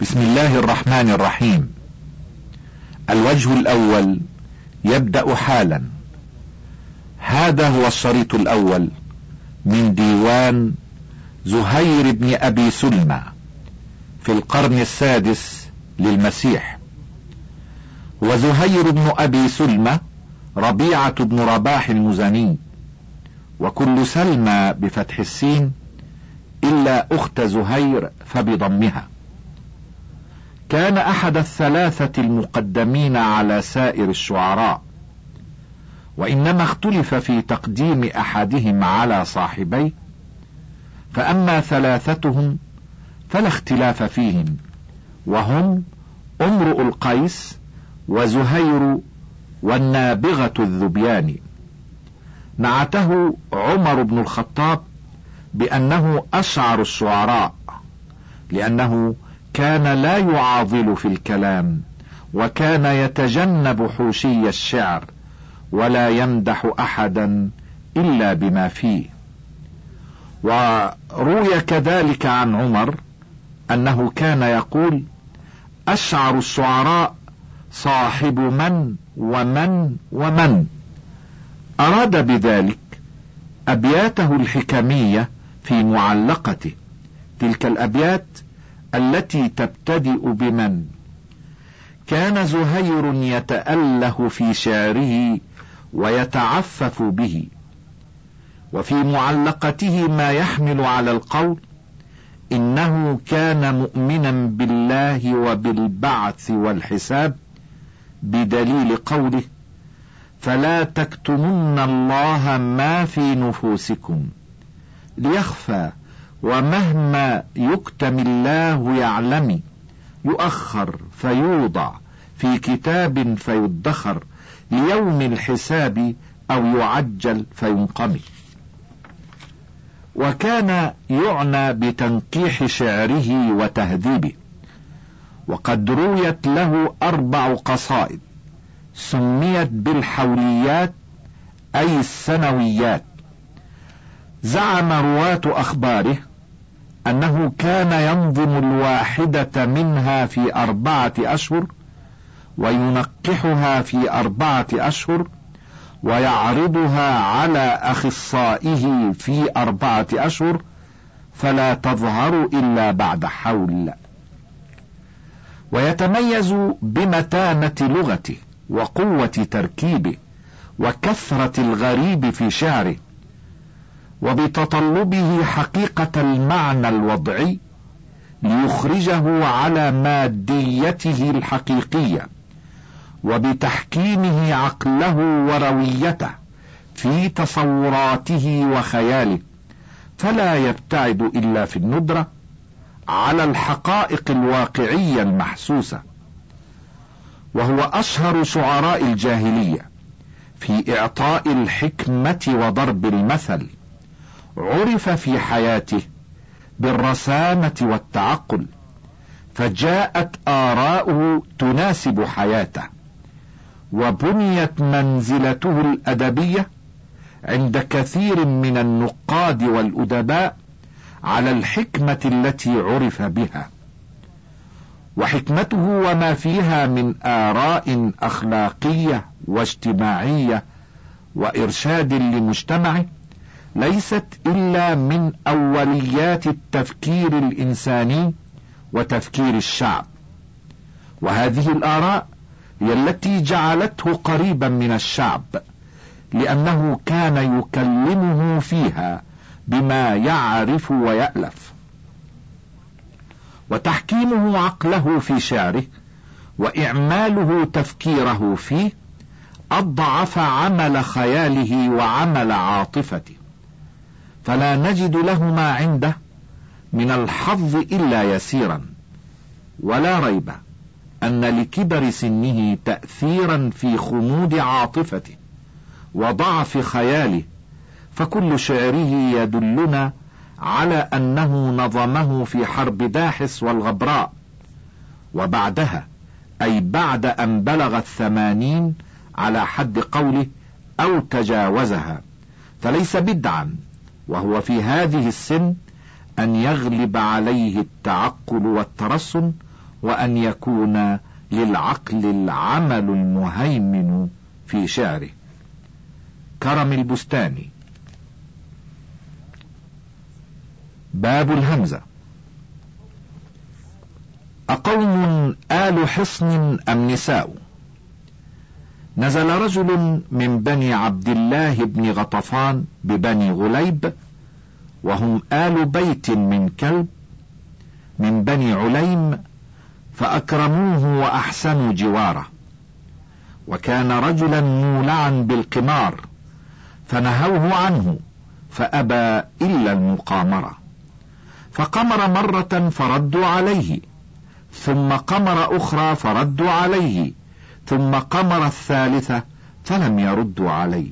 بسم الله الرحمن الرحيم. الوجه الأول يبدأ حالا. هذا هو الشريط الأول من ديوان زهير بن أبي سلمى في القرن السادس للمسيح. وزهير بن أبي سلمى ربيعة بن رباح المزني. وكل سلمى بفتح السين إلا أخت زهير فبضمها. كان أحد الثلاثة المقدمين على سائر الشعراء وإنما اختلف في تقديم أحدهم على صاحبيه فأما ثلاثتهم فلا اختلاف فيهم وهم امرؤ القيس وزهير والنابغة الذبياني نعته عمر بن الخطاب بأنه أشعر الشعراء لأنه كان لا يعاضل في الكلام وكان يتجنب حوشي الشعر ولا يمدح أحدا إلا بما فيه. وروي كذلك عن عمر أنه كان يقول أشعر الشعراء صاحب من ومن ومن. أراد بذلك أبياته الحكمية في معلقته. تلك الأبيات التي تبتدئ بمن؟ كان زهير يتأله في شعره ويتعفف به. وفي معلقته ما يحمل على القول إنه كان مؤمنا بالله وبالبعث والحساب بدليل قوله فلا تكتمن الله ما في نفوسكم ليخفى ومهما يكتم الله يعلم يؤخر فيوضع في كتاب فيدخر ليوم الحساب أو يعجل فينقمي. وكان يعنى بتنقيح شعره وتهذيبه. وقد رويت له أربع قصائد سميت بالحوليات أي السنويات. زعم رواة أخباره أنه كان ينظم الواحدة منها في أربعة أشهر وينقحها في أربعة أشهر ويعرضها على أخصائه في أربعة أشهر فلا تظهر إلا بعد حول. ويتميز بمتانة لغته وقوة تركيبه وكثرة الغريب في شعره وبتطلبه حقيقة المعنى الوضعي ليخرجه على ماديته الحقيقية وبتحكيمه عقله ورويته في تصوراته وخياله فلا يبتعد إلا في الندرة على الحقائق الواقعية المحسوسة. وهو أشهر شعراء الجاهلية في إعطاء الحكمة وضرب المثل. عرف في حياته بالرسامة والتعقل فجاءت آراؤه تناسب حياته وبنيت منزلته الأدبية عند كثير من النقاد والأدباء على الحكمة التي عرف بها. وحكمته وما فيها من آراء أخلاقية واجتماعية وإرشاد لمجتمعه ليست إلا من أوليات التفكير الإنساني وتفكير الشعب. وهذه الآراء هي التي جعلته قريبا من الشعب لأنه كان يكلمه فيها بما يعرف ويألف. وتحكيمه عقله في شعره وإعماله تفكيره فيه أضعف عمل خياله وعمل عاطفته. فلا نجد له ما عنده من الحظ إلا يسيرا ولا ريب أن لكبر سنه تأثيرا في خمود عاطفته وضعف خياله فكل شعره يدلنا على أنه نظمه في حرب داحس والغبراء. وبعدها أي بعد أن بلغ الثمانين على حد قوله أو تجاوزها فليس بدعا. وهو في هذه السن أن يغلب عليه التعقل والترسم وأن يكون للعقل العمل المهيمن في شعره. كرم البستاني باب الهمزة. أقوم آل حصن أم نساء؟ نزل رجل من بني عبد الله بن غطفان ببني غليب وهم آل بيت من كلب من بني عليم فأكرموه وأحسنوا جواره. وكان رجلا مولعا بالقمار فنهوه عنه فأبى إلا المقامرة. فقمر مرة فردوا عليه ثم قمر أخرى فردوا عليه. ثم قمر الثالثة فلم يردوا عليه.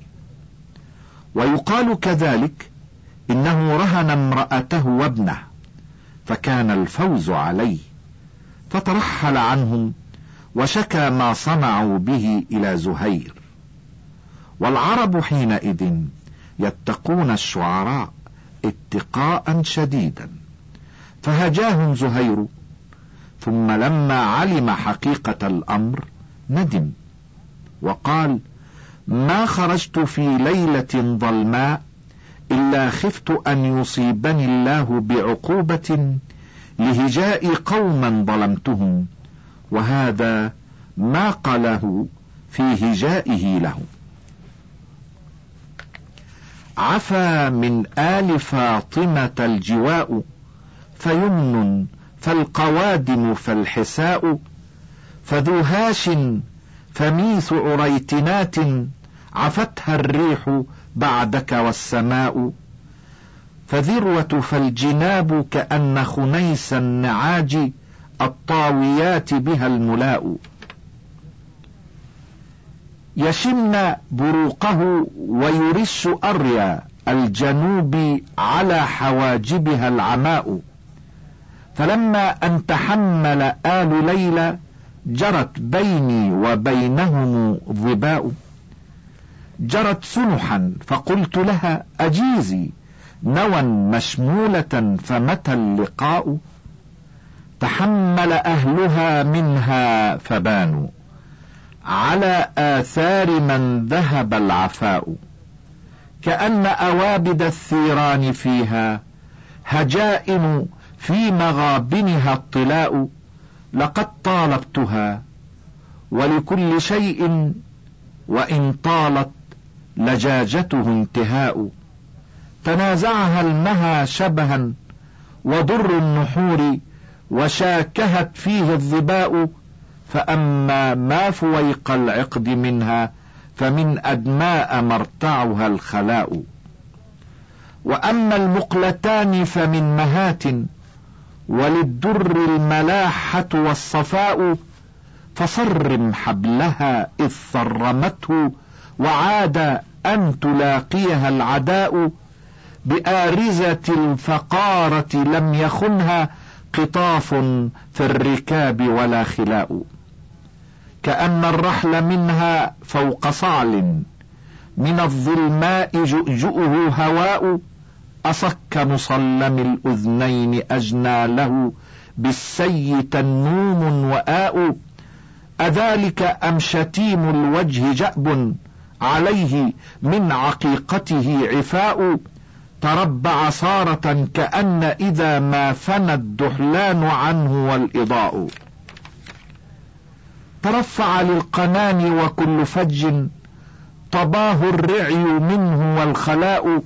ويقال كذلك إنه رهن امرأته وابنه فكان الفوز عليه. فترحل عنهم وشكى ما صنعوا به إلى زهير. والعرب حينئذ يتقون الشعراء اتقاء شديدا. فهجاهم زهير ثم لما علم حقيقة الأمر ندم وقال ما خرجت في ليلة ظلماء إلا خفت أن يصيبني الله بعقوبة لهجاء قوما ظلمتهم وهذا ما قاله في هجائه لهم. عفا من آل فاطمة الجواء فيمن فالقوادم فالحساء فذو هاش فميث عريتنات عفتها الريح بعدك والسماء فذروة فالجناب كأن خنيس النعاج الطاويات بها الملاء يشن بروقه ويرش أريا الجنوب على حواجبها العماء فلما أن تحمل آل ليلى جرت بيني وبينهم ظباء. جرت سنحا فقلت لها أجيزي نوى مشمولة فمتى اللقاء؟ تحمل أهلها منها فبانوا. على آثار من ذهب العفاء. كأن أوابد الثيران فيها. هجائم في مغابنها الطلاء. لقد طالبتها ولكل شيء وإن طالت لجاجته انتهاء. تنازعها المها شبها وضر النحور وشاكهت فيه الظباء. فأما ما فويق العقد منها فمن أدماء مرتعها الخلاء. وأما المقلتان فمن مهات وللدر الملاحة والصفاء فصرم حبلها إذ صرمته وعاد أن تلاقيها العداء بآرزة الفقارة لم يخنها قطاف في الركاب ولا خلاء. كأن الرحل منها فوق صعل من الظلماء جؤجؤه هواء أصك مصلم الأذنين أجنى له بالسي تنوم وآء أذلك أم شتيم الوجه جأب عليه من عقيقته عفاء؟ تربع صارة كأن إذا ما فنى الدحلان عنه والإضاء. ترفع للقنان وكل فج طباه الرعي منه والخلاء.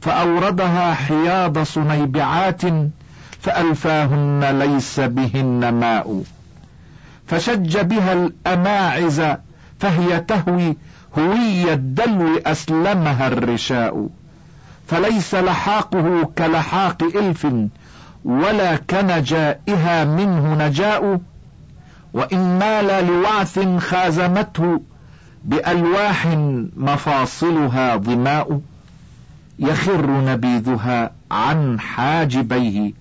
فأوردها حياض صنيبعات فألفاهن ليس بهن ماء. فشج بها الأماعز فهي تهوي هوي الدلو أسلمها الرشاء. فليس لحاقه كلحاق إلف ولا كنجائها منه نجاء. وإن مال لوعث خازمته بألواح مفاصلها ظماء. يخر نبيذها عن حاجبيه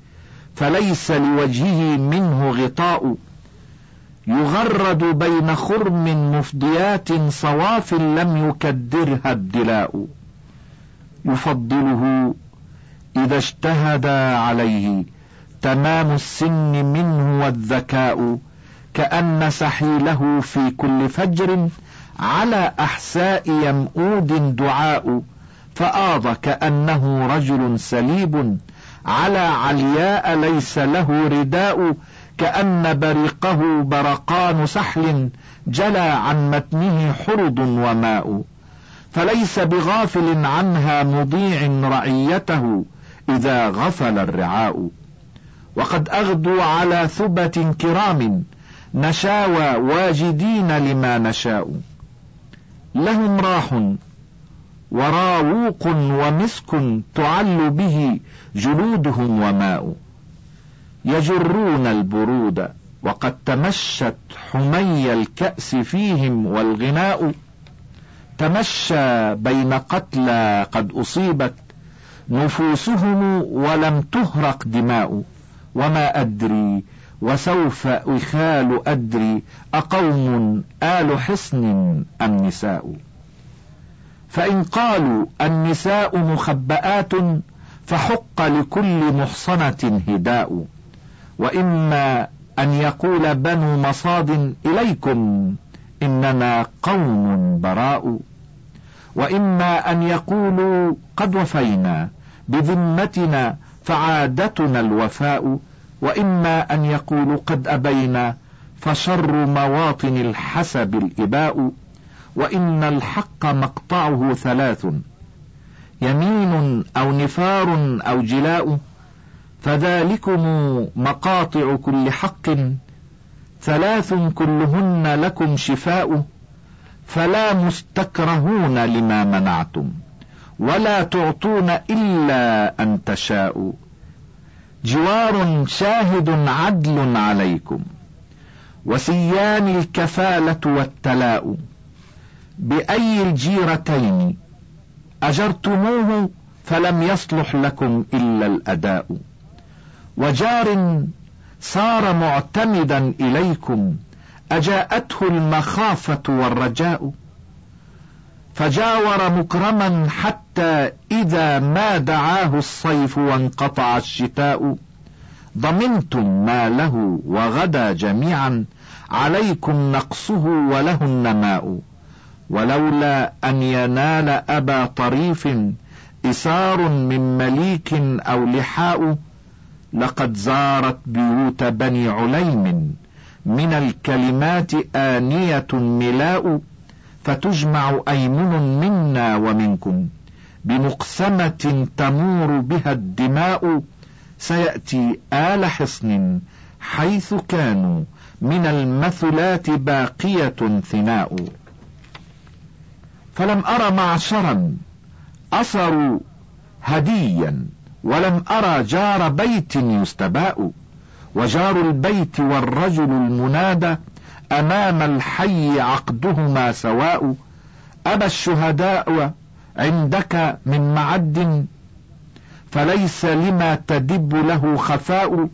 فليس لوجهه منه غطاء. يغرد بين خرم مفضيات صواف لم يكدرها الدلاء. يفضله إذا اجتهد عليه تمام السن منه والذكاء كأن سحيله في كل فجر على أحساء يمؤود دعاء. فآض كأنه رجل سليب على علياء ليس له رداء كأن بريقه برقان سحل جلى عن متنه حرض وماء. فليس بغافل عنها مضيع رعيته إذا غفل الرعاء. وقد أغدوا على ثبة كرام نشاوى واجدين لما نشاء. لهم راح وراووق ومسك تعل به جلودهم وماء. يجرون البرود وقد تمشت حمي الكأس فيهم والغناء. تمشى بين قتلى قد أصيبت نفوسهم ولم تهرق دماء. وما أدري وسوف أخال أدري أقوم آل حصن أم نساء. فإن قالوا النساء مخبآت فحق لكل محصنة هداء. وإما أن يقول بنو مصاد إليكم إننا قوم براء. وإما أن يقولوا قد وفينا بذمتنا فعادتنا الوفاء. وإما أن يقولوا قد أبينا فشر مواطن الحسب الإباء. وإن الحق مقطعه ثلاث يمين أو نفار أو جلاء فذلكم مقاطع كل حق ثلاث كلهن لكم شفاء فلا مستكرهون لما منعتم ولا تعطون إلا أن تشاءوا. جوار شاهد عدل عليكم وسيان الكفالة والتلاء. بأي الجيرتين أجرتموه فلم يصلح لكم إلا الأداء. وجار صار معتمدا إليكم أجاءته المخافة والرجاء. فجاور مكرما حتى إذا ما دعاه الصيف وانقطع الشتاء. ضمنتم ما له وغدا جميعا عليكم نقصه وله النماء. ولولا أن ينال أبا طريف إسار من مليك أو لحاء لقد زارت بيوت بني عليم. من الكلمات آنية ملاء فتجمع أيمن منا ومنكم. بمقسمة تمور بها الدماء سيأتي آل حصن حيث كانوا. من المثلات باقية ثناء. فلم أر معشرا أثروا هديا ولم أرى جار بيت يستباء وجار البيت والرجل المنادى أمام الحي عقدهما سواء أبى الشهداء عندك من معد فليس لما تدب له خفاء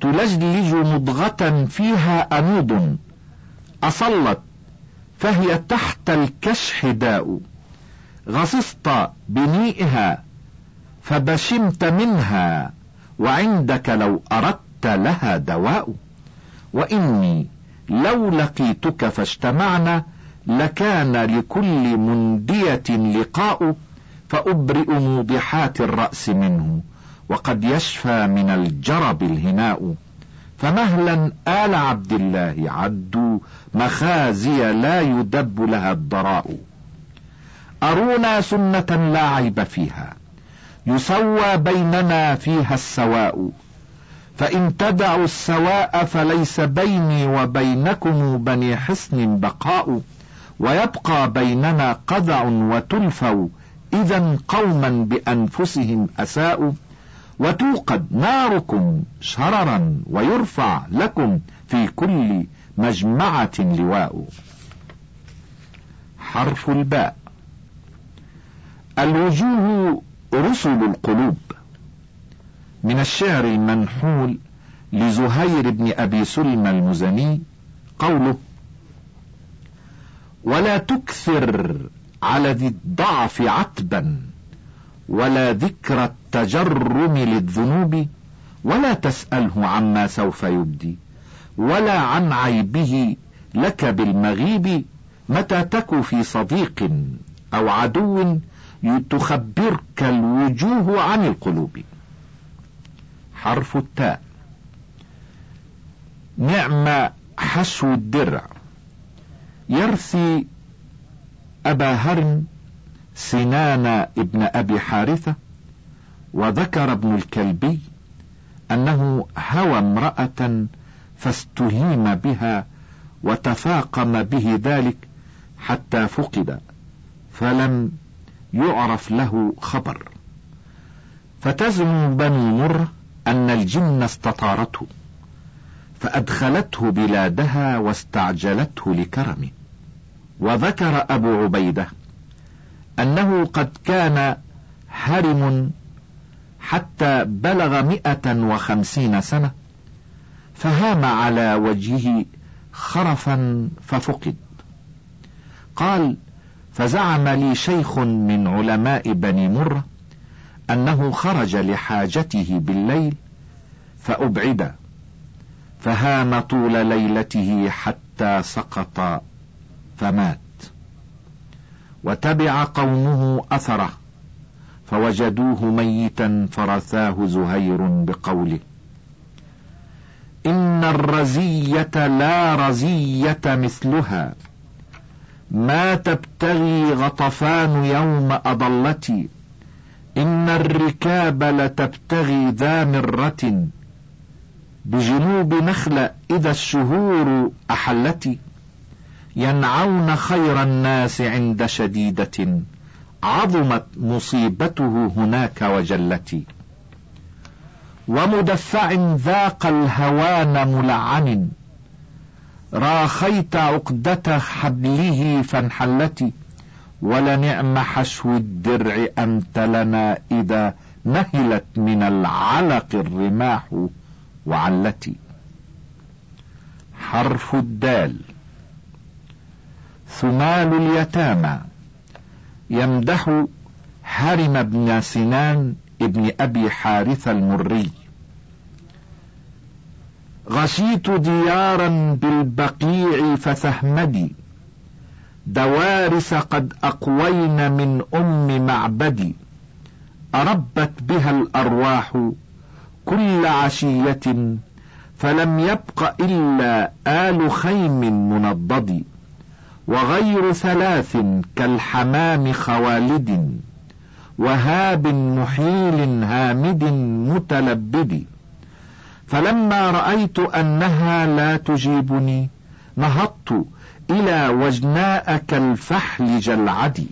تلجلج مضغة فيها أنود أصلت فهي تحت الكشح داء. غصصت بنيئها فبشمت منها وعندك لو أردت لها دواء. وإني لو لقيتك فاجتمعنا لكان لكل مندية لقاء فأبرئ موضحات الرأس منه وقد يشفى من الجرب الهناء. فمهلا آل عبد الله عدوا مخازي لا يدب لها الضراء. أرونا سنة لا عيب فيها. يسوى بيننا فيها السواء. فإن تدعوا السواء فليس بيني وبينكم بني حصن بقاء. ويبقى بيننا قذع وتلفوا. إذا قوما بأنفسهم أساءوا. وتوقد ناركم شررا ويرفع لكم في كل مجمعة لواء. حرف الباء. الوجوه رسل القلوب. من الشعر المنحول لزهير بن أبي سلمى المزني قوله ولا تكثر على ذي الضعف عتبا ولا ذكر التجرم للذنوب ولا تسأله عما سوف يبدي ولا عن عيبه لك بالمغيب متى تك في صديق أو عدو تخبرك الوجوه عن القلوب. حرف التاء. نعم حشو الدرع. يرثي أبا هرم سنان ابن أبي حارثة وذكر ابن الكلبي أنه هوى امرأة فاستهيم بها وتفاقم به ذلك حتى فقد فلم يعرف له خبر. فتزعم بنو مر أن الجن استطارته فأدخلته بلادها واستعجلته لكرمه وذكر أبو عبيدة أنه قد كان هرم حتى بلغ مئة وخمسين سنة فهام على وجهه خرفا ففقد. قال فزعم لي شيخ من علماء بني مرة أنه خرج لحاجته بالليل فأبعد فهام طول ليلته حتى سقط فمات وتبع قومه أثره. فوجدوه ميتا فرثاه زهير بقوله. إن الرزية لا رزية مثلها. ما تبتغي غطفان يوم أضلتي. إن الركاب لتبتغي ذا مرة. بجنوب نخلة إذا الشهور أحلتي. ينعون خير الناس عند شديدة. عظمت مصيبته هناك وجلتي. ومدفع ذاق الهوان ملعن. راخيت عقدة حبله فانحلتي ولنعم حشو الدرع أنت لنا إذا نهلت من العلق الرماح وعلتي حرف الدال. ثمال اليتامى. يمدح حرم بن سنان ابن أبي حارث المري. غشيت ديارا بالبقيع فثهمدي دوارس قد أقوين من أم معبدي. أربت بها الأرواح كل عشية فلم يبق إلا آل خيم منضد وغير ثلاث كالحمام خوالد وهاب محيل هامد متلبد. فلما رأيت أنها لا تجيبني نهضت إلى وجناء كالفحل جلعدي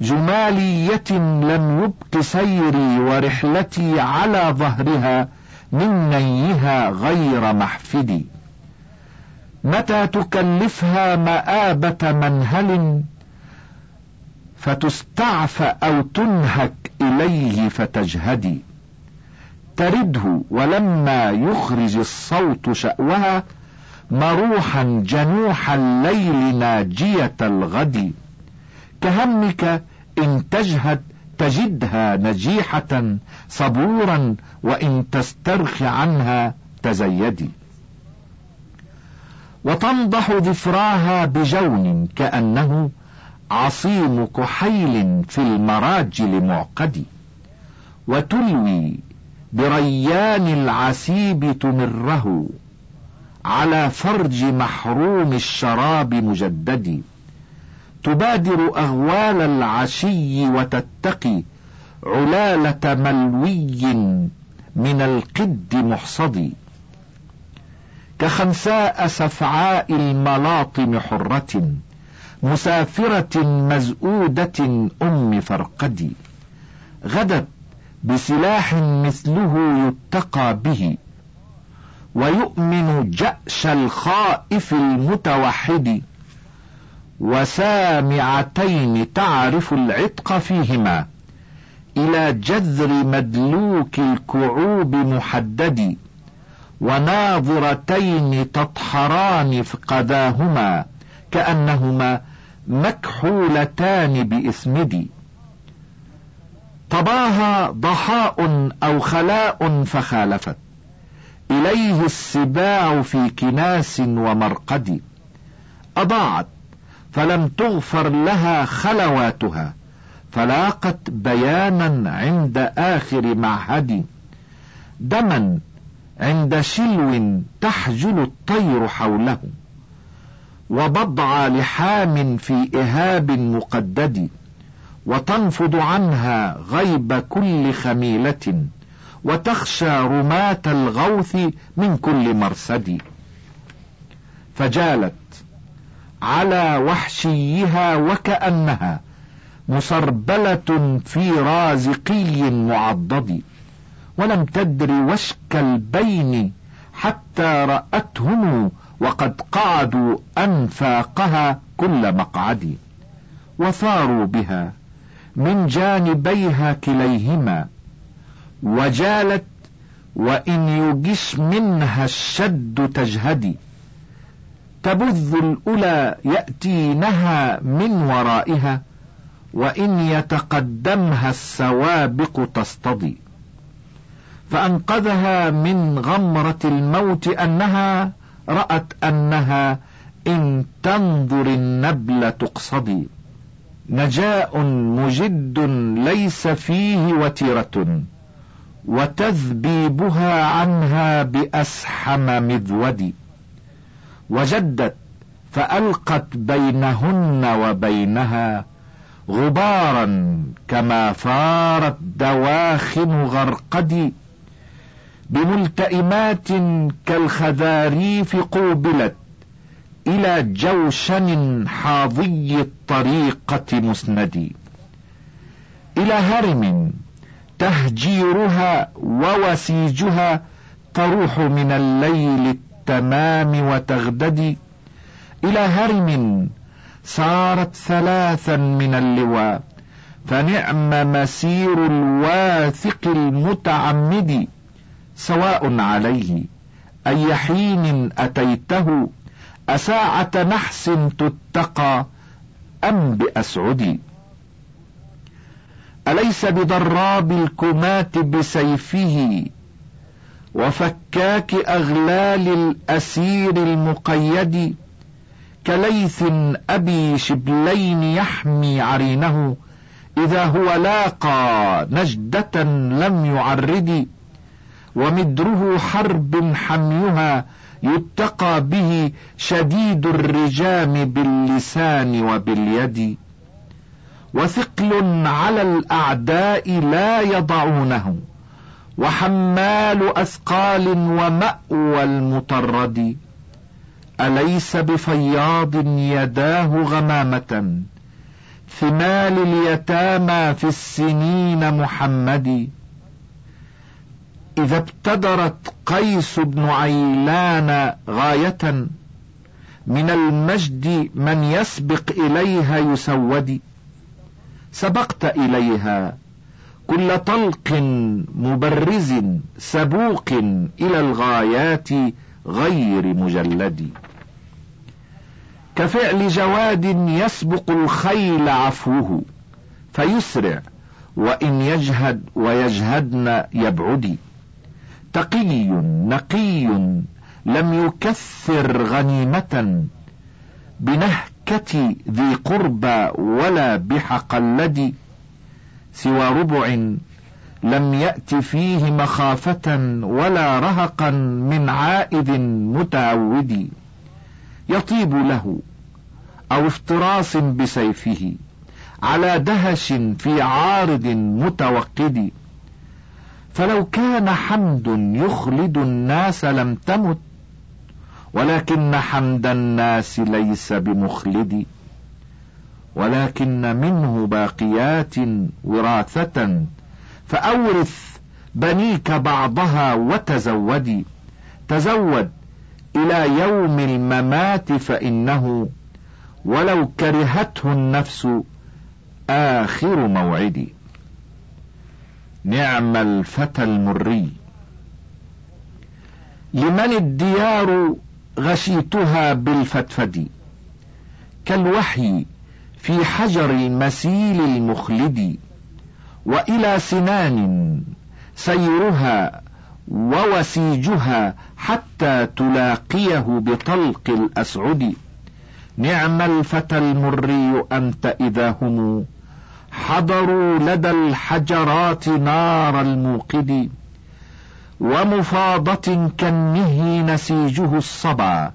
جمالية لم يبق سيري ورحلتي على ظهرها من نيها غير محفدي. متى تكلفها مآبة منهل فتستعفى أو تنهك إليه فتجهدي. ترده ولما يخرج الصوت شأوها مروحا جنوح الليل ناجية الغد. كهمك إن تجهد تجدها نجيحة صبورا وإن تسترخ عنها تزيدي. وتنضح ذفراها بجون كأنه عصيم كحيل في المراجل معقد. وتلوي بريان العسيب تمره على فرج محروم الشراب مجدد. تبادر أغوال العشي وتتقي علالة ملوي من القد محصد. كخنساء سفعاء الملاطم حرة مسافرة مزؤودة أم فرقد. غدت بسلاح مثله يتقى به ويؤمن جأش الخائف المتوحد. وسامعتين تعرف العتق فيهما إلى جذر مدلوك الكعوب محدد. وناظرتين تطحران فقداهما كأنهما مكحولتان بإسمد طباها ضحاء أو خلاء فخالفت. إليه السباع في كناس ومرقد. أضاعت فلم تغفر لها خلواتها. فلاقت بيانا عند آخر معهد. دما عند شلو تحجل الطير حوله وبضع لحام في إهاب مقدد وتنفض عنها غيب كل خميلة وتخشى رماة الغوث من كل مرصد فجالت على وحشيها وكأنها مسربلة في رازقي معضد. ولم تدر وشك البين حتى رأتهم وقد قعدوا أنفاقها كل مقعد وثاروا بها من جانبيها كليهما وجالت وإن يجش منها الشد تجهدي تبذ الأولى يأتينها من ورائها وإن يتقدمها السوابق تصطدي فأنقذها من غمرة الموت أنها رأت أنها إن تنظر النبل تقصدي. نجاء مجد ليس فيه وتيرة وتذبيبها عنها بأسحم مذود. وجدت فألقت بينهن وبينها غبارا كما فارت دواخن غرقد بملتئمات كالخذاريف قوبلت إلى جوشن حاضي الطريقة مسند إلى هرم تهجيرها ووسيجها تروح من الليل التمام وتغددي. إلى هرم صارت ثلاثا من اللواء فنعم مسير الواثق المتعمد سواء عليه أي حين أتيته أساعة نحس تتقى أم بأسعد؟ أليس بضراب الكمات بسيفه وفكاك أغلال الأسير المقيد كليث أبي شبلين يحمي عرينه إذا هو لاقى نجدة لم يعرد ومدره حرب حميها يتقى به شديد الرجام باللسان وباليد. وثقل على الأعداء لا يضعونه وحمال أثقال ومأوى المطرد. أليس بفياض يداه غمامة؟ ثمال اليتامى في السنين محمد. إذا ابتدرت قيس بن عيلان غاية من المجد من يسبق إليها يسود. سبقت إليها كل طلق مبرز سبوق إلى الغايات غير مجلد. كفعل جواد يسبق الخيل عفوه فيسرع وإن يجهد ويجهدن يبعد. تقي نقي لم يكثر غنيمة بنهكة ذي قربى ولا بحقلد سوى ربع لم يأت فيه مخافة ولا رهقا من عائد متعود يطيب له أو افتراس بسيفه على دهش في عارض متوقد فلو كان حمد يخلد الناس لم تمت ولكن حمد الناس ليس بمخلد ولكن منه باقيات وراثة فأورث بنيك بعضها وتزودي تزود إلى يوم الممات فإنه ولو كرهته النفس آخر موعدي نعم الفتى المري. لمن الديار غشيتها بالفتفد؟ كالوحي في حجر المسيل المخلد. وإلى سنان سيرها ووسيجها حتى تلاقيه بطلق الأسعد. نعم الفتى المري أنت إذا هم حضروا لدى الحجرات نار الموقد ومفاضة كنه نسيجه الصبا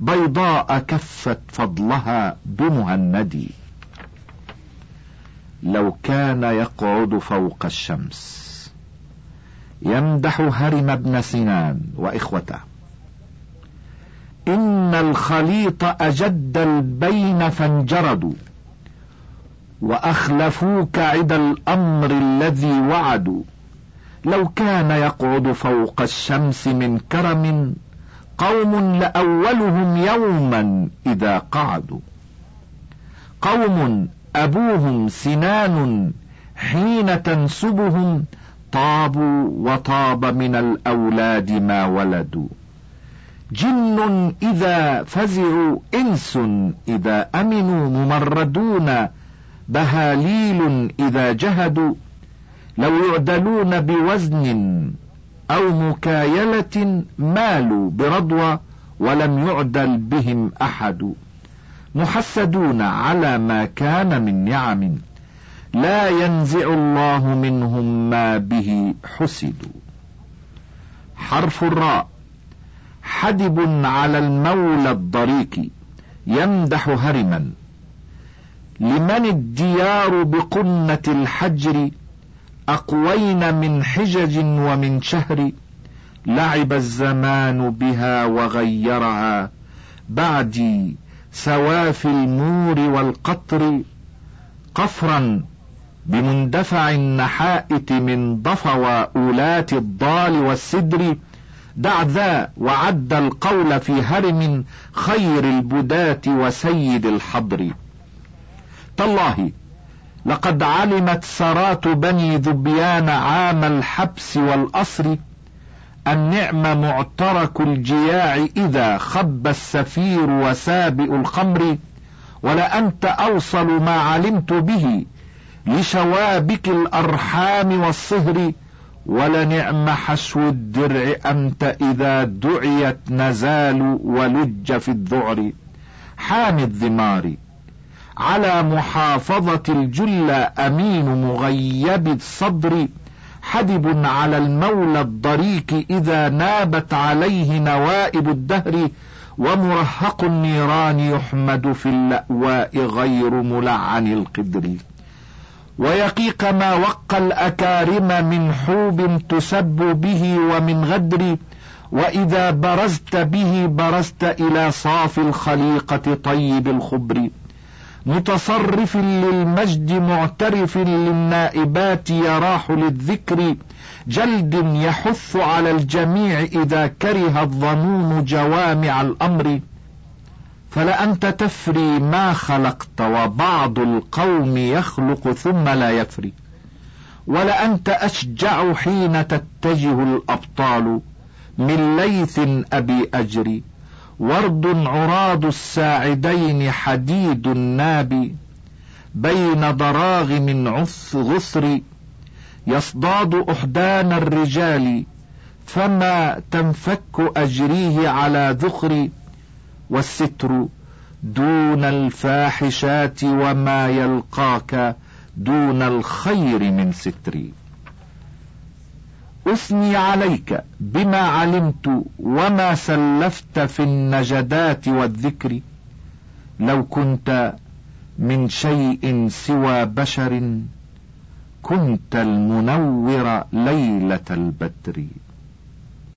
بيضاء كفت فضلها بمهند. لو كان يقعد فوق الشمس يمدح هرم بن سنان وإخوته. إن الخليط أجد البين فانجردوا. وأخلفوك عد الأمر الذي وعدوا. لو كان يقعد فوق الشمس من كرم قوم لأولهم يوما إذا قعدوا. قوم أبوهم سنان حين تنسبهم طابوا وطاب من الأولاد ما ولدوا. جن إذا فزعوا إنس إذا أمنوا ممردون بهاليل إذا جهدوا لو يعدلون بوزن أو مكايلة مالوا برضوى ولم يعدل بهم أحد. محسدون على ما كان من نعم. لا ينزع الله منهم ما به حسدوا. حرف الراء. حدب على المولى الضريك يمدح هرما. لمن الديار بقنة الحجر أقوين من حجج ومن شهر لعب الزمان بها وغيرها بعدي سواف المور والقطر قفرا بمندفع النحائت من ضفوى أولات الضال والسدر دع ذا وعد القول في هرم خير البداة وسيد الحضر. تالله. لقد علمت سرات بني ذبيان عام الحبس والأسر النعم معترك الجياع إذا خب السفير وسابئ الخمر ولأنت أوصل ما علمت به لشوابك الأرحام والصهر ولنعم حشو الدرع أنت إذا دعيت نزال ولج في الذعر. حامي الذمار. على محافظة الجلة أمين مغيب الصدر حدب على المولى الضريك إذا نابت عليه نوائب الدهر ومرهق النيران يحمد في اللأواء غير ملعن القدر. ويقيك ما وقى الأكارم من حوب تسب به ومن غدر وإذا برزت به برزت إلى صاف الخليقة طيب الخبر. متصرف للمجد معترف للنائبات يراح للذكر. جلد يحث على الجميع إذا كره الظنون جوامع الأمر. فلأنت تفري ما خلقت وبعض القوم يخلق ثم لا يفري. ولأنت أشجع حين تتجه الأبطال من ليث أبي أجري ورد عراض الساعدين حديد ناب بين ضراغم عث غصر يصداد أحدان الرجال فما تنفك أجريه على ذخر والستر دون الفاحشات وما يلقاك دون الخير من ستري. اثني عليك بما علمت وما سلفت في النجدات والذكر. لو كنت من شيء سوى بشر كنت المنور ليلة البدر.